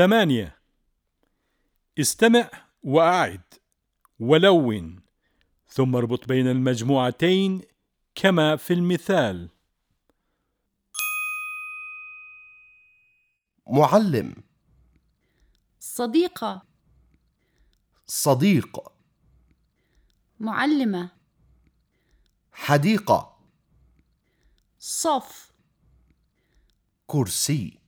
ثمانية. استمع وأعد ولون ثم اربط بين المجموعتين كما في المثال. معلم. صديقة. صديق. معلمة. حديقة. صف. كرسي.